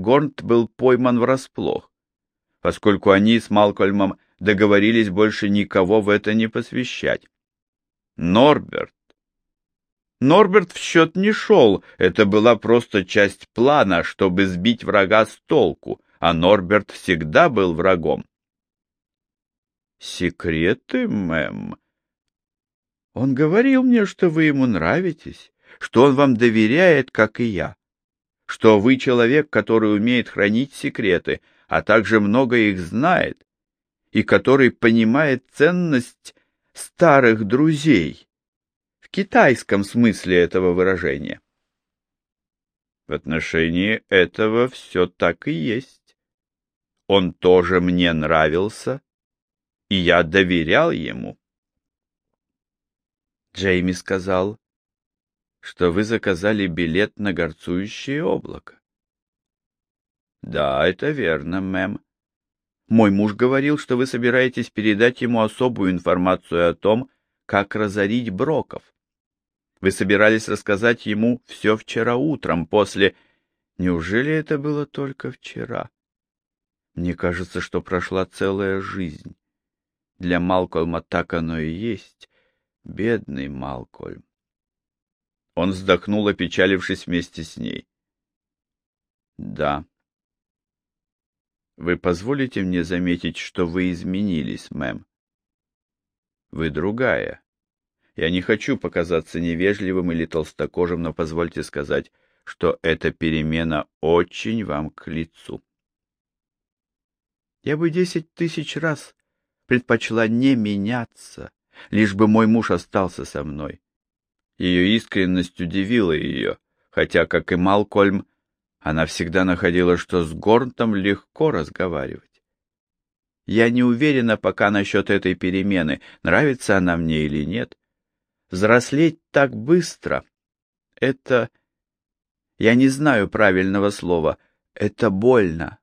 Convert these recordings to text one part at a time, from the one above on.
Горнт был пойман врасплох, поскольку они с Малкольмом договорились больше никого в это не посвящать. Норберт. Норберт в счет не шел, это была просто часть плана, чтобы сбить врага с толку, а Норберт всегда был врагом. «Секреты, мэм?» «Он говорил мне, что вы ему нравитесь, что он вам доверяет, как и я, что вы человек, который умеет хранить секреты, а также много их знает, и который понимает ценность старых друзей, в китайском смысле этого выражения. В отношении этого все так и есть. Он тоже мне нравился, и я доверял ему. Джейми сказал, что вы заказали билет на горцующее облако. Да, это верно, мэм. Мой муж говорил, что вы собираетесь передать ему особую информацию о том, как разорить Броков. Вы собирались рассказать ему все вчера утром, после... Неужели это было только вчера? Мне кажется, что прошла целая жизнь. Для Малкольма так оно и есть. Бедный Малкольм. Он вздохнул, опечалившись вместе с ней. Да, вы позволите мне заметить, что вы изменились, мэм? Вы другая. Я не хочу показаться невежливым или толстокожим, но позвольте сказать, что эта перемена очень вам к лицу. Я бы десять тысяч раз предпочла не меняться, лишь бы мой муж остался со мной. Ее искренность удивила ее, хотя, как и Малкольм, она всегда находила, что с Горнтом легко разговаривать. Я не уверена пока насчет этой перемены, нравится она мне или нет. Взрослеть так быстро — это... Я не знаю правильного слова. Это больно.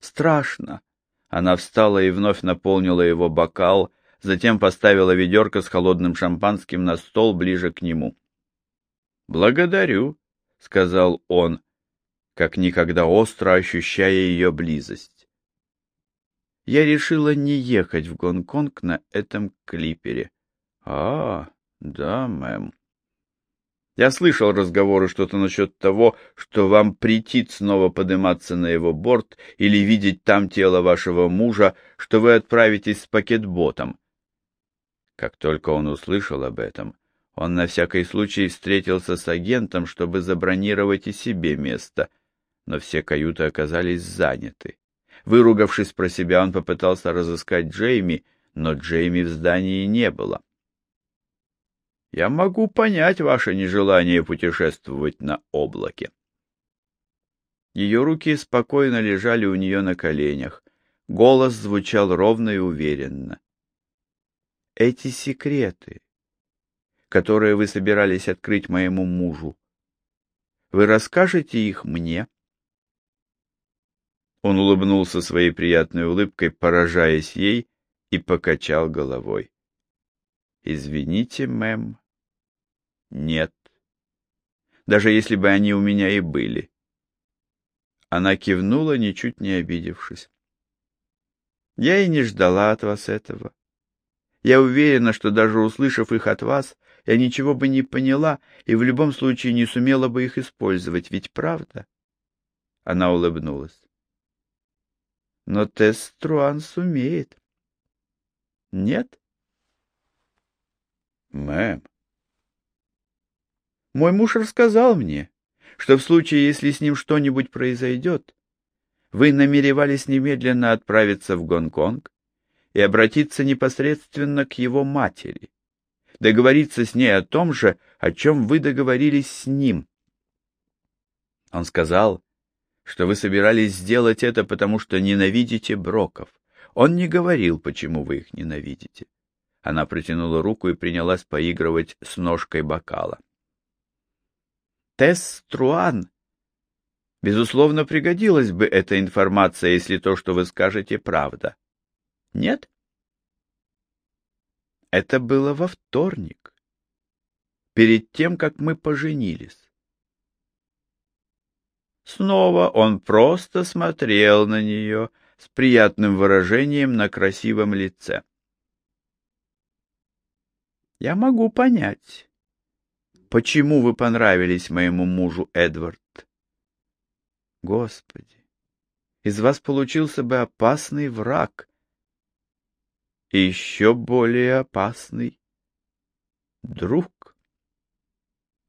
Страшно. Она встала и вновь наполнила его бокал, затем поставила ведерко с холодным шампанским на стол ближе к нему. «Благодарю», — сказал он, как никогда остро ощущая ее близость. Я решила не ехать в Гонконг на этом клипере. А, да, мэм. Я слышал разговоры что-то насчет того, что вам претит снова подниматься на его борт или видеть там тело вашего мужа, что вы отправитесь с пакетботом. Как только он услышал об этом, он на всякий случай встретился с агентом, чтобы забронировать и себе место — но все каюты оказались заняты. Выругавшись про себя, он попытался разыскать Джейми, но Джейми в здании не было. «Я могу понять ваше нежелание путешествовать на облаке». Ее руки спокойно лежали у нее на коленях. Голос звучал ровно и уверенно. «Эти секреты, которые вы собирались открыть моему мужу, вы расскажете их мне?» Он улыбнулся своей приятной улыбкой, поражаясь ей, и покачал головой. «Извините, мэм, нет. Даже если бы они у меня и были». Она кивнула, ничуть не обидевшись. «Я и не ждала от вас этого. Я уверена, что даже услышав их от вас, я ничего бы не поняла и в любом случае не сумела бы их использовать, ведь правда?» Она улыбнулась но Тесс Труан сумеет. Нет? Мэм. Мой муж рассказал мне, что в случае, если с ним что-нибудь произойдет, вы намеревались немедленно отправиться в Гонконг и обратиться непосредственно к его матери, договориться с ней о том же, о чем вы договорились с ним. Он сказал, что вы собирались сделать это, потому что ненавидите Броков. Он не говорил, почему вы их ненавидите. Она протянула руку и принялась поигрывать с ножкой бокала. Тесс Труан. Безусловно, пригодилась бы эта информация, если то, что вы скажете, правда. Нет? Это было во вторник, перед тем, как мы поженились. Снова он просто смотрел на нее с приятным выражением на красивом лице. Я могу понять, почему вы понравились моему мужу, Эдвард. Господи, из вас получился бы опасный враг. И еще более опасный друг.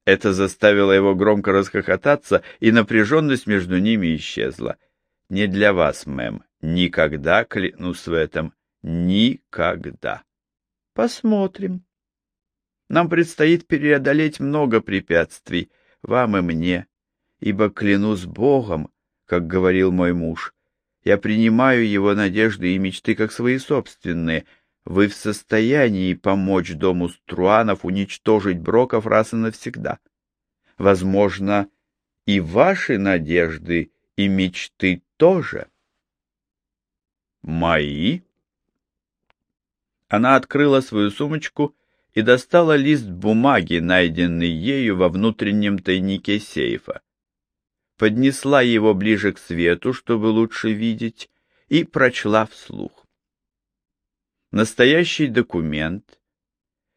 Это заставило его громко расхохотаться, и напряженность между ними исчезла. Не для вас, мэм. Никогда, клянусь в этом, никогда. Посмотрим. Нам предстоит преодолеть много препятствий, вам и мне, ибо клянусь Богом, как говорил мой муж, я принимаю его надежды и мечты как свои собственные. Вы в состоянии помочь дому Струанов уничтожить Броков раз и навсегда. Возможно, и ваши надежды и мечты тоже. Мои? Она открыла свою сумочку и достала лист бумаги, найденный ею во внутреннем тайнике сейфа. Поднесла его ближе к свету, чтобы лучше видеть, и прочла вслух. Настоящий документ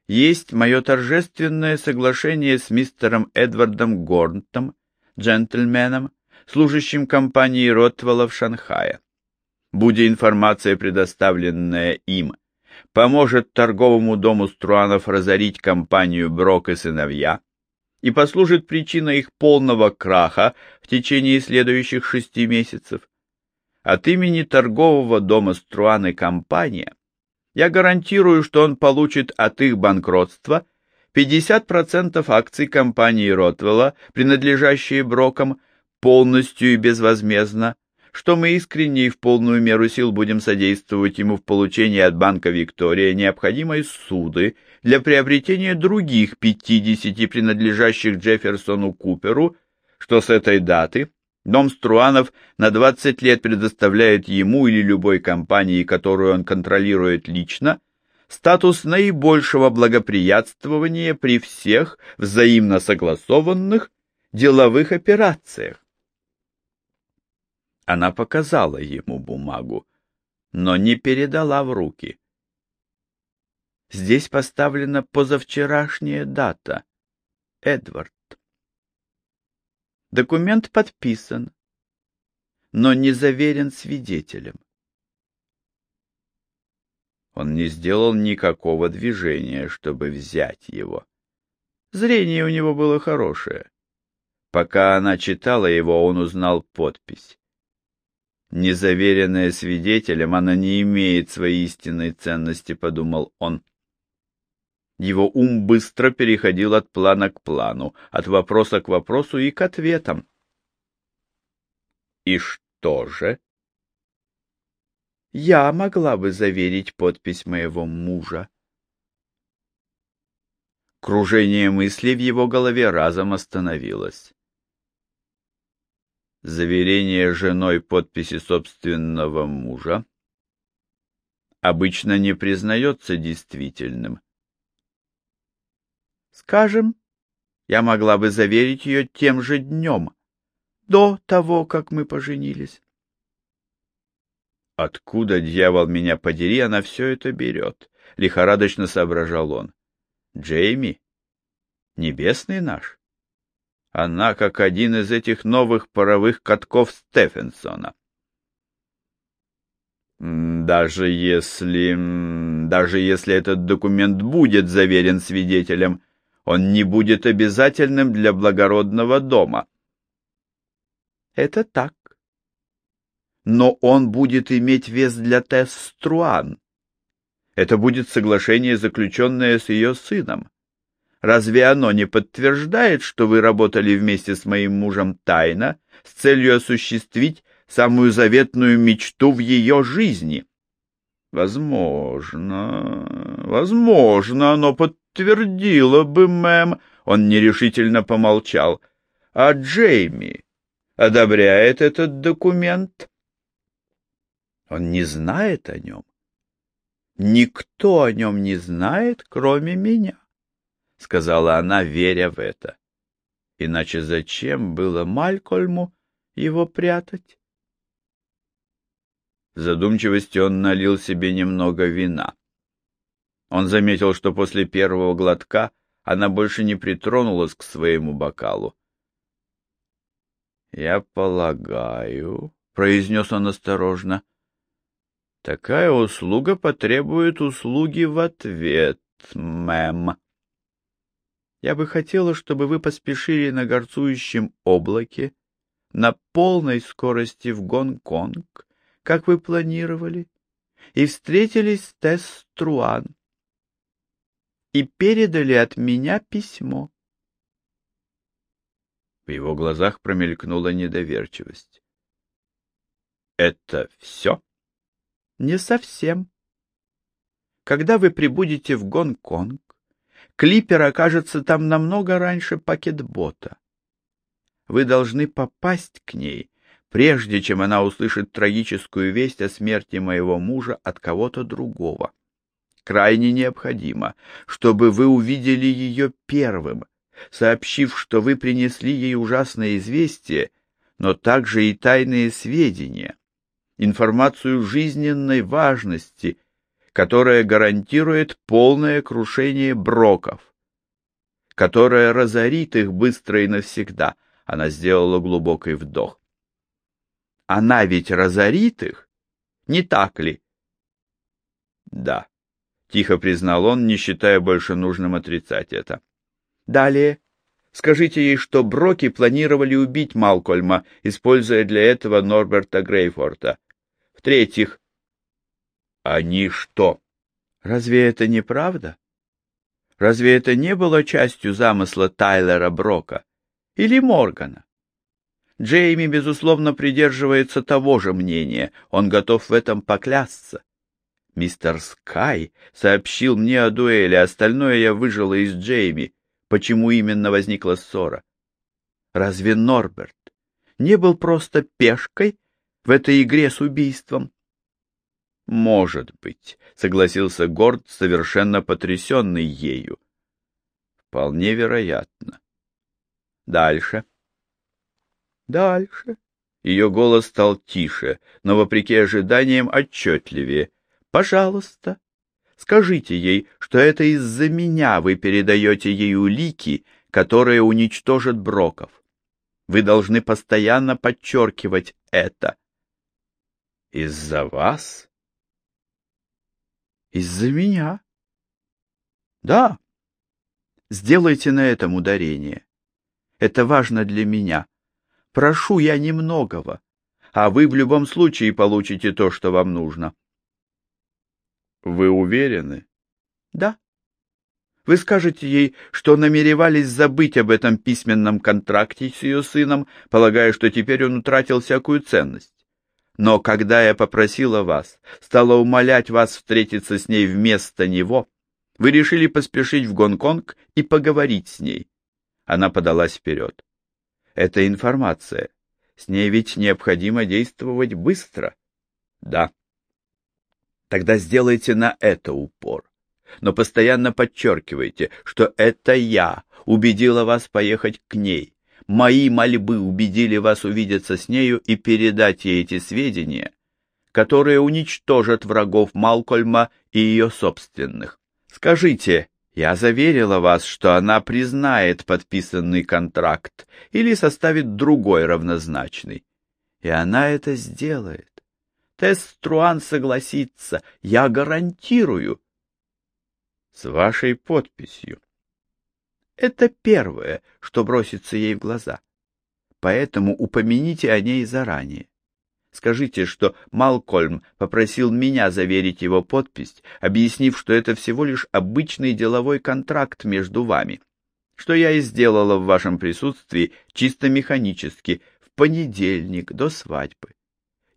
есть мое торжественное соглашение с мистером Эдвардом Горнтом, джентльменом, служащим компании Ротвелла в Шанхае. Будь информация, предоставленная им, поможет торговому дому Струанов разорить компанию Брок и сыновья и послужит причиной их полного краха в течение следующих шести месяцев. От имени торгового дома Струан и компания я гарантирую, что он получит от их банкротства 50% акций компании Ротвелла, принадлежащие Брокам, полностью и безвозмездно, что мы искренне и в полную меру сил будем содействовать ему в получении от Банка Виктория необходимой суды для приобретения других 50 принадлежащих Джефферсону Куперу, что с этой даты Дом Струанов на 20 лет предоставляет ему или любой компании, которую он контролирует лично, статус наибольшего благоприятствования при всех взаимно согласованных деловых операциях. Она показала ему бумагу, но не передала в руки. Здесь поставлена позавчерашняя дата. Эдвард. Документ подписан, но не заверен свидетелем. Он не сделал никакого движения, чтобы взять его. Зрение у него было хорошее. Пока она читала его, он узнал подпись. Незаверенная свидетелем, она не имеет своей истинной ценности, подумал он. Его ум быстро переходил от плана к плану, от вопроса к вопросу и к ответам. И что же? Я могла бы заверить подпись моего мужа. Кружение мыслей в его голове разом остановилось заверение женой подписи собственного мужа обычно не признается действительным. Скажем, я могла бы заверить ее тем же днем, до того, как мы поженились. Откуда, дьявол меня подери, она все это берет? Лихорадочно соображал он. Джейми? Небесный наш? Она как один из этих новых паровых катков Стефенсона. Даже если... даже если этот документ будет заверен свидетелем, он не будет обязательным для благородного дома. Это так. Но он будет иметь вес для Тесс Струан. Это будет соглашение, заключенное с ее сыном. Разве оно не подтверждает, что вы работали вместе с моим мужем тайно, с целью осуществить самую заветную мечту в ее жизни? Возможно, возможно, оно подтвердило бы, мэм. Он нерешительно помолчал. А Джейми одобряет этот документ? Он не знает о нем. Никто о нем не знает, кроме меня. — сказала она, веря в это. Иначе зачем было Малькольму его прятать? В задумчивости он налил себе немного вина. Он заметил, что после первого глотка она больше не притронулась к своему бокалу. — Я полагаю, — произнес он осторожно, — такая услуга потребует услуги в ответ, мэм. Я бы хотела, чтобы вы поспешили на горцующем облаке на полной скорости в Гонконг, как вы планировали, и встретились с Тесс Труан. И передали от меня письмо. В его глазах промелькнула недоверчивость. «Это все?» «Не совсем. Когда вы прибудете в Гонконг, клипер окажется там намного раньше пакетбота. Вы должны попасть к ней, прежде чем она услышит трагическую весть о смерти моего мужа от кого-то другого. Крайне необходимо, чтобы вы увидели ее первым, сообщив, что вы принесли ей ужасное известие, но также и тайные сведения, информацию жизненной важности, которая гарантирует полное крушение броков, которая разорит их быстро и навсегда. Она сделала глубокий вдох. Она ведь разорит их, не так ли? Да, тихо признал он, не считая больше нужным отрицать это. Далее. Скажите ей, что Броки планировали убить Малкольма, используя для этого Норберта Грейфорта. В-третьих, они что? Разве это не правда? Разве это не было частью замысла Тайлера Брока или Моргана? Джейми, безусловно, придерживается того же мнения, он готов в этом поклясться. Мистер Скай сообщил мне о дуэли, остальное я выжила из Джейми почему именно возникла ссора. Разве Норберт не был просто пешкой в этой игре с убийством? Может быть, согласился Горд, совершенно потрясенный ею. Вполне вероятно. Дальше. Дальше. Ее голос стал тише, но, вопреки ожиданиям, отчетливее. Пожалуйста, Скажите ей, что это из-за меня вы передаете ей улики, которые уничтожат Броков. Вы должны постоянно подчеркивать это. Из-за вас? Из-за меня? Да. Сделайте на этом ударение. Это важно для меня. Прошу я немногого, а вы в любом случае получите то, что вам нужно. Вы уверены? Да. Вы скажете ей, что намеревались забыть об этом письменном контракте с ее сыном, полагая, что теперь он утратил всякую ценность. Но когда я попросила вас, стала умолять вас встретиться с ней вместо него, вы решили поспешить в Гонконг и поговорить с ней. Она подалась вперед. Это информация. С ней ведь необходимо действовать быстро. Да. Тогда сделайте на это упор. Но постоянно подчеркивайте, что это я убедила вас поехать к ней. Мои мольбы убедили вас увидеться с нею и передать ей эти сведения, которые уничтожат врагов Малкольма и ее собственных. Скажите, я заверила вас, что она признает подписанный контракт или составит другой равнозначный. И она это сделает. Теструан согласится, я гарантирую. С вашей подписью. Это первое, что бросится ей в глаза. Поэтому упомяните о ней заранее. Скажите, что Малкольм попросил меня заверить его подпись, объяснив, что это всего лишь обычный деловой контракт между вами, что я и сделала в вашем присутствии чисто механически в понедельник до свадьбы.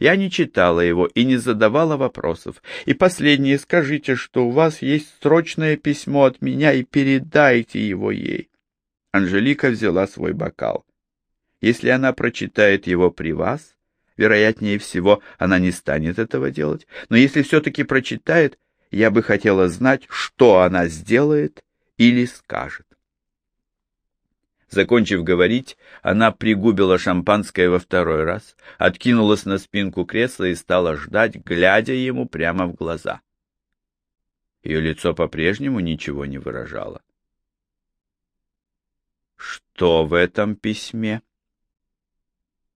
Я не читала его и не задавала вопросов. И последнее, скажите, что у вас есть срочное письмо от меня и передайте его ей. Анжелика взяла свой бокал. Если она прочитает его при вас, вероятнее всего, она не станет этого делать. Но если все-таки прочитает, я бы хотела знать, что она сделает или скажет. Закончив говорить, она пригубила шампанское во второй раз, откинулась на спинку кресла и стала ждать, глядя ему прямо в глаза. Ее лицо по-прежнему ничего не выражало. «Что в этом письме?»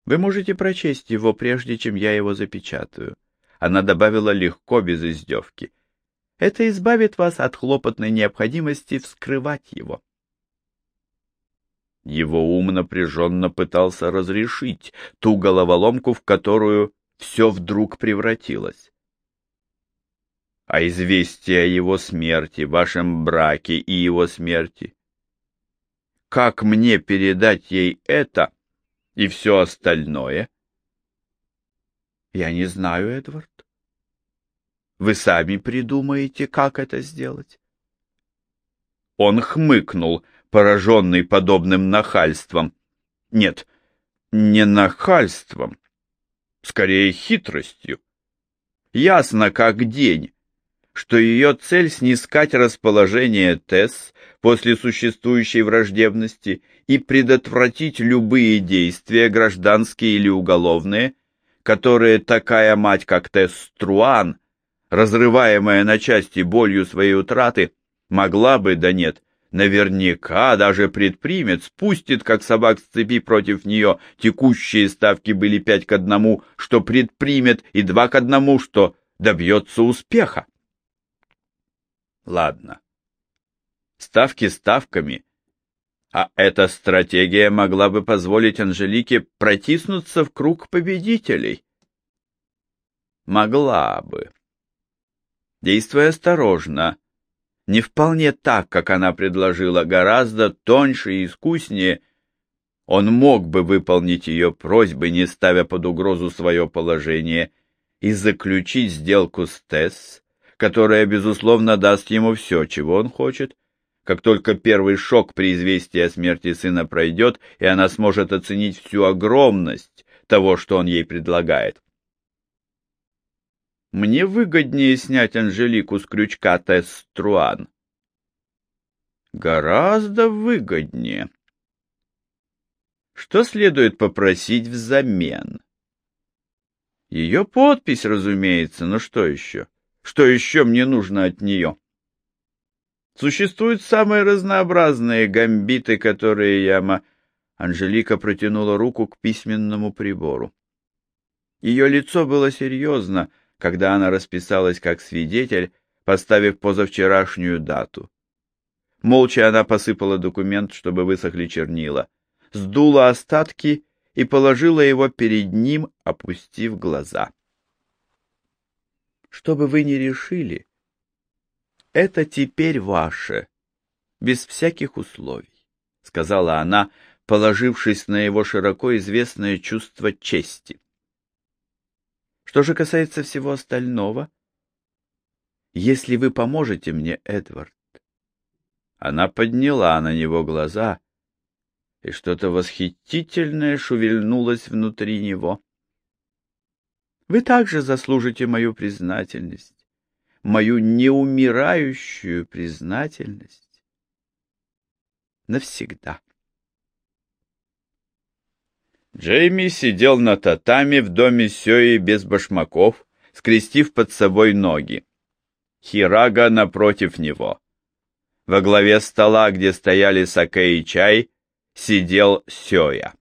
«Вы можете прочесть его, прежде чем я его запечатаю». Она добавила легко, без издевки. «Это избавит вас от хлопотной необходимости вскрывать его». Его ум напряженно пытался разрешить ту головоломку, в которую все вдруг превратилось. А известие о его смерти, вашем браке и его смерти? Как мне передать ей это и все остальное? Я не знаю, Эдвард. Вы сами придумаете, как это сделать. Он хмыкнул, пораженный подобным нахальством. Нет, не нахальством, скорее хитростью. Ясно как день, что ее цель снискать расположение Тесс после существующей враждебности и предотвратить любые действия, гражданские или уголовные, которые такая мать, как Тесс Труан, разрываемая на части болью своей утраты, могла бы, да нет, наверняка даже предпримет, спустит, как собак с цепи против нее. Текущие ставки были пять к одному, что предпримет, и два к одному, что добьется успеха. Ладно. Ставки ставками. А эта стратегия могла бы позволить Анжелике протиснуться в круг победителей. Могла бы. Действуя осторожно, не вполне так, как она предложила, гораздо тоньше и искуснее, он мог бы выполнить ее просьбы, не ставя под угрозу свое положение, и заключить сделку с Тесс, которая, безусловно, даст ему все, чего он хочет, как только первый шок при известии о смерти сына пройдет, и она сможет оценить всю огромность того, что он ей предлагает. Мне выгоднее снять Анжелику с крючка Тесс Труан. Гораздо выгоднее. Что следует попросить взамен? Ее подпись, разумеется, но что еще? Что еще мне нужно от нее? Существуют самые разнообразные гамбиты, которые яма... Анжелика протянула руку к письменному прибору. Ее лицо было серьезно, — когда она расписалась как свидетель, поставив позавчерашнюю дату. Молча она посыпала документ, чтобы высохли чернила, сдула остатки и положила его перед ним, опустив глаза. Что бы вы ни решили, это теперь ваше, без всяких условий, — сказала она, положившись на его широко известное чувство чести. Что же касается всего остального, если вы поможете мне, Эдвард... Она подняла на него глаза, и что-то восхитительное шевельнулось внутри него. Вы также заслужите мою признательность, мою неумирающую признательность навсегда. Джейми сидел на татами в доме Сёи без башмаков, скрестив под собой ноги. Хирага напротив него. Во главе стола, где стояли саке и чай, сидел Сёя.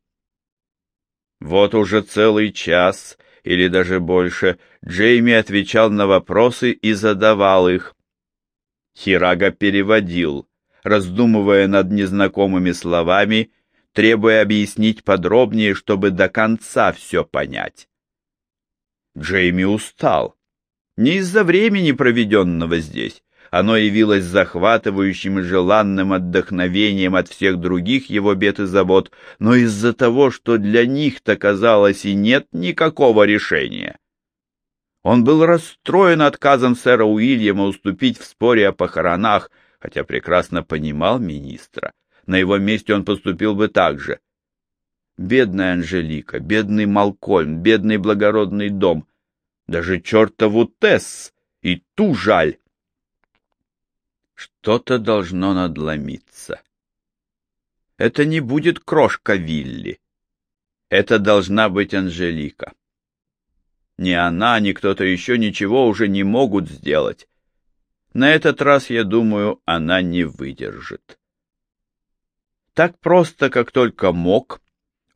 Вот уже целый час, или даже больше, Джейми отвечал на вопросы и задавал их. Хирага переводил, раздумывая над незнакомыми словами требуя объяснить подробнее, чтобы до конца все понять. Джейми устал. Не из-за времени, проведенного здесь. Оно явилось захватывающим и желанным отдохновением от всех других его бед и забот, но из-за того, что для них-то, казалось, и нет никакого решения. Он был расстроен отказом сэра Уильяма уступить в споре о похоронах, хотя прекрасно понимал министра. На его месте он поступил бы так же. Бедная Анжелика, бедный Малкольм, бедный благородный дом, даже чертову Тесс, и ту жаль. Что-то должно надломиться. Это не будет крошка Вилли. Это должна быть Анжелика. Ни она, ни кто-то еще ничего уже не могут сделать. На этот раз, я думаю, она не выдержит. Так просто, как только мог,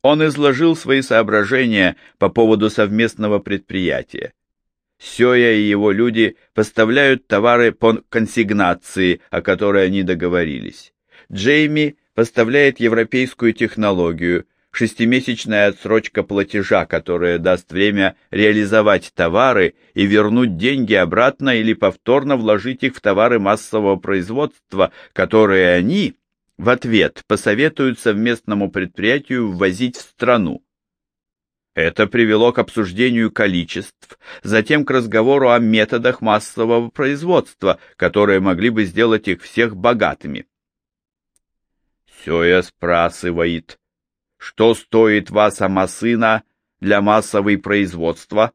он изложил свои соображения по поводу совместного предприятия. Сёя и его люди поставляют товары по консигнации, о которой они договорились. Джейми поставляет европейскую технологию, шестимесячная отсрочка платежа, которая даст время реализовать товары и вернуть деньги обратно или повторно вложить их в товары массового производства, которые они в ответ посоветуют совместному предприятию ввозить в страну. Это привело к обсуждению количеств, затем к разговору о методах массового производства, которые могли бы сделать их всех богатыми. Сёя спрашивает, что стоит ваша масына для массовой производства?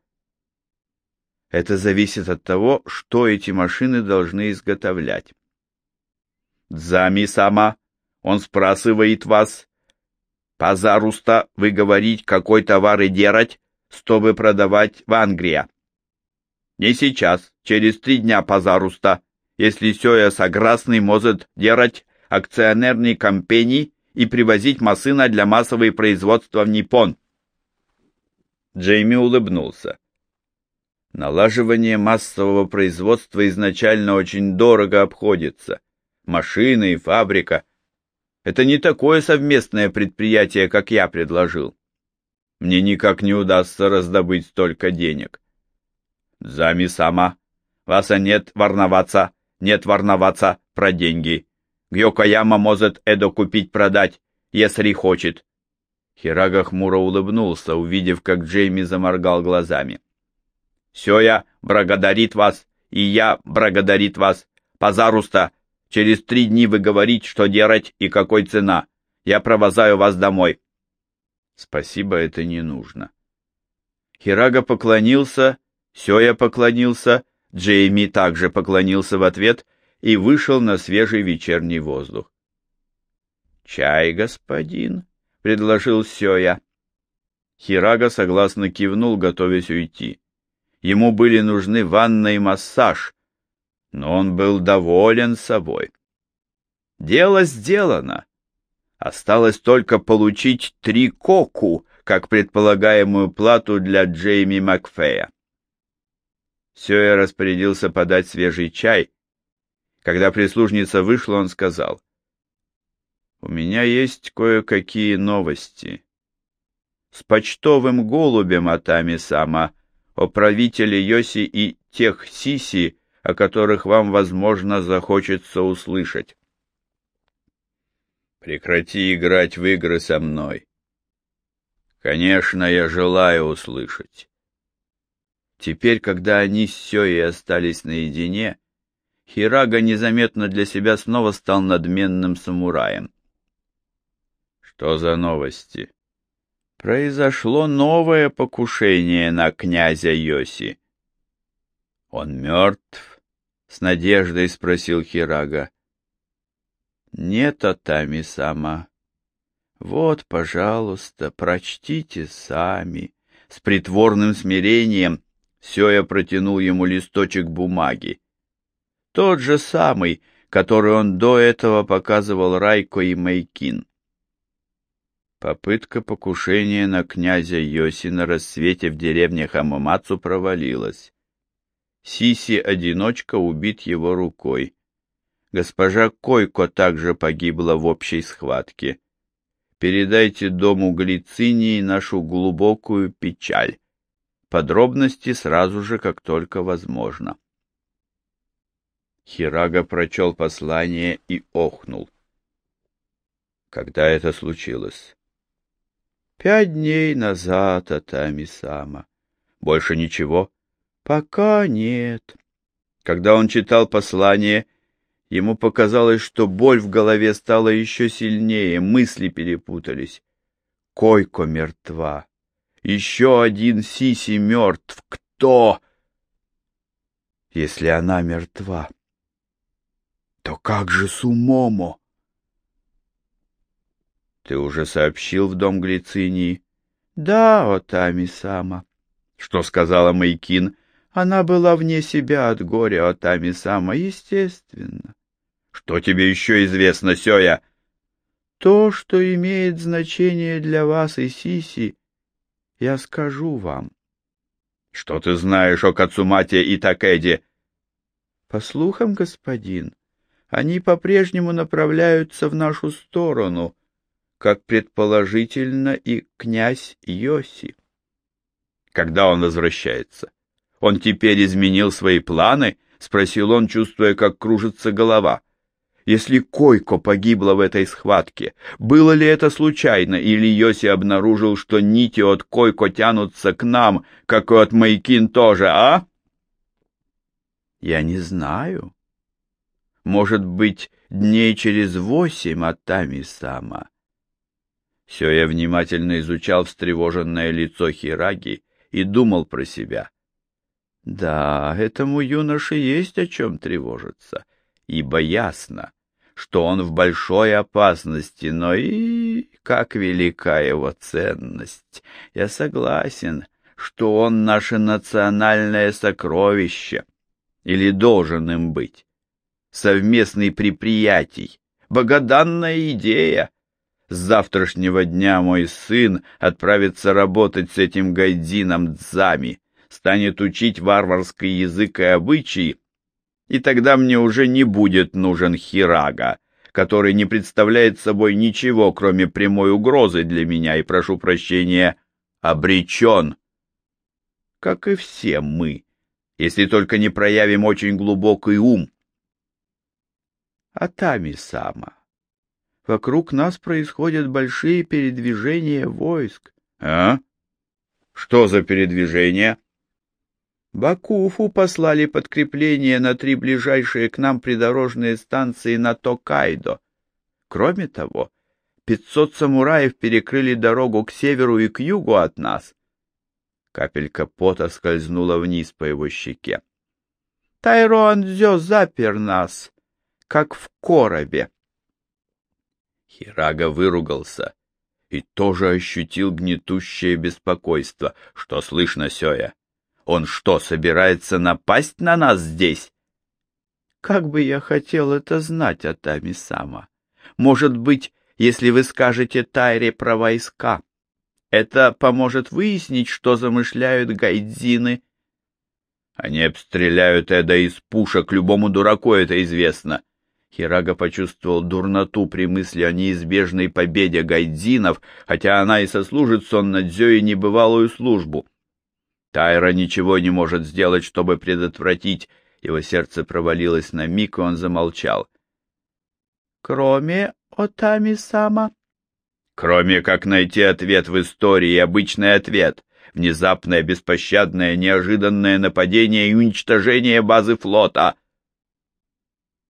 Это зависит от того, что эти машины должны изготовлять. Зами сама, он спрашивает вас, Пожалуйста, вы говорить, какой товар и делать, чтобы продавать в Англии. Не сейчас, через три дня, пожалуйста, если Сёя согласный может делать акционерный компании и привозить машина для массового производства в Ниппон. Джейми улыбнулся. Налаживание массового производства изначально очень дорого обходится. Машины и фабрика — это не такое совместное предприятие, как я предложил. Мне никак не удастся раздобыть столько денег. Зами сама. Васа нет ворноваться, нет ворноваться про деньги. Гьокаяма может Эдо купить-продать, если хочет. Хирага хмуро улыбнулся, увидев, как Джейми заморгал глазами. «Сёя благодарит вас, и я благодарит вас. Пожалуйста, Через три дни вы говорите, что делать и какой цена. Я провозаю вас домой. Спасибо, это не нужно. Хирага поклонился, Сёя поклонился, Джейми также поклонился в ответ и вышел на свежий вечерний воздух. «Чай, господин», — предложил Сёя. Хирага согласно кивнул, готовясь уйти. Ему были нужны ванна и массаж, но он был доволен собой. Дело сделано. Осталось только получить три коку, как предполагаемую плату для Джейми Макфея. Сёя распорядился подать свежий чай. Когда прислужница вышла, он сказал, «У меня есть кое-какие новости. С почтовым голубем Атами-сама, о правителе Йоси и тех Сиси, о которых вам, возможно, захочется услышать. Прекрати играть в игры со мной. Конечно, я желаю услышать. Теперь, когда они с Сёей остались наедине, Хирага незаметно для себя снова стал надменным самураем. Что за новости? Произошло новое покушение на князя Йоси. Он мертв? С надеждой спросил Хирага. Нет, Атами сама. Вот, пожалуйста, прочтите сами. С притворным смирением Сёя протянул ему листочек бумаги. Тот же самый, который он до этого показывал Райко и Майкин. Попытка покушения на князя Йоси на рассвете в деревне Хамамацу провалилась. Сиси-одиночка убит его рукой. Госпожа Койко также погибла в общей схватке. Передайте дому Глицинии нашу глубокую печаль. Подробности сразу же, как только возможно. Хирага прочел послание и охнул. Когда это случилось? Пять дней назад, Атами-сама. Больше ничего? Пока нет. Когда он читал послание, ему показалось, что боль в голове стала еще сильнее, мысли перепутались. Койко мертва. Еще один Сиси мертв. Кто? Если она мертва, то как же Сумомо? Ты уже сообщил в дом Глицинии? Да, Отами-сама. Что сказала Майкин? Она была вне себя от горя, Отами-сама, естественно. Что тебе еще известно, Сёя? То, что имеет значение для вас и Сиси, я скажу вам. Что ты знаешь о Кацумате и Такеде? По слухам, господин, они по-прежнему направляются в нашу сторону, как предположительно и князь Йоси. Когда он возвращается? Он теперь изменил свои планы? Спросил он, чувствуя, как кружится голова. Если Койко погибла в этой схватке, было ли это случайно, или Йоси обнаружил, что нити от Койко тянутся к нам, как и от Майкин тоже, а? Я не знаю. Может быть, дней через восемь от Тами-сама. Все я внимательно изучал встревоженное лицо Хираги и думал про себя. Да, этому юноше есть о чем тревожиться, ибо ясно, что он в большой опасности, но и как велика его ценность. Я согласен, что он наше национальное сокровище, или должен им быть. Совместный предприятий, богоданная идея. С завтрашнего дня мой сын отправится работать с этим гайдзином Дзами, станет учить варварский язык и обычаи, и тогда мне уже не будет нужен Хирага, который не представляет собой ничего, кроме прямой угрозы для меня, и, прошу прощения, обречен. Как и все мы, если только не проявим очень глубокий ум. Атами-сама. Вокруг нас происходят большие передвижения войск. А? Что за передвижения? Бакуфу послали подкрепление на три ближайшие к нам придорожные станции на Токайдо. Кроме того, пятьсот самураев перекрыли дорогу к северу и к югу от нас. Капелька пота скользнула вниз по его щеке. Тайрон Дзё запер нас, как в коробе. Хирага выругался и тоже ощутил гнетущее беспокойство. Что слышно, Сёя? Он что, собирается напасть на нас здесь? Как бы я хотел это знать, Атами-сама. Может быть, если вы скажете Тайре про войска, это поможет выяснить, что замышляют гайдзины. Они обстреляют Эда из пушек, любому дураку это известно. Хирага почувствовал дурноту при мысли о неизбежной победе гайдзинов, хотя она и сослужит Соннадзё и небывалую службу. Тайра ничего не может сделать, чтобы предотвратить. Его сердце провалилось на миг, и он замолчал. Кроме Отами-сама? Кроме как найти ответ в истории, обычный ответ. Внезапное, беспощадное, неожиданное нападение и уничтожение базы флота —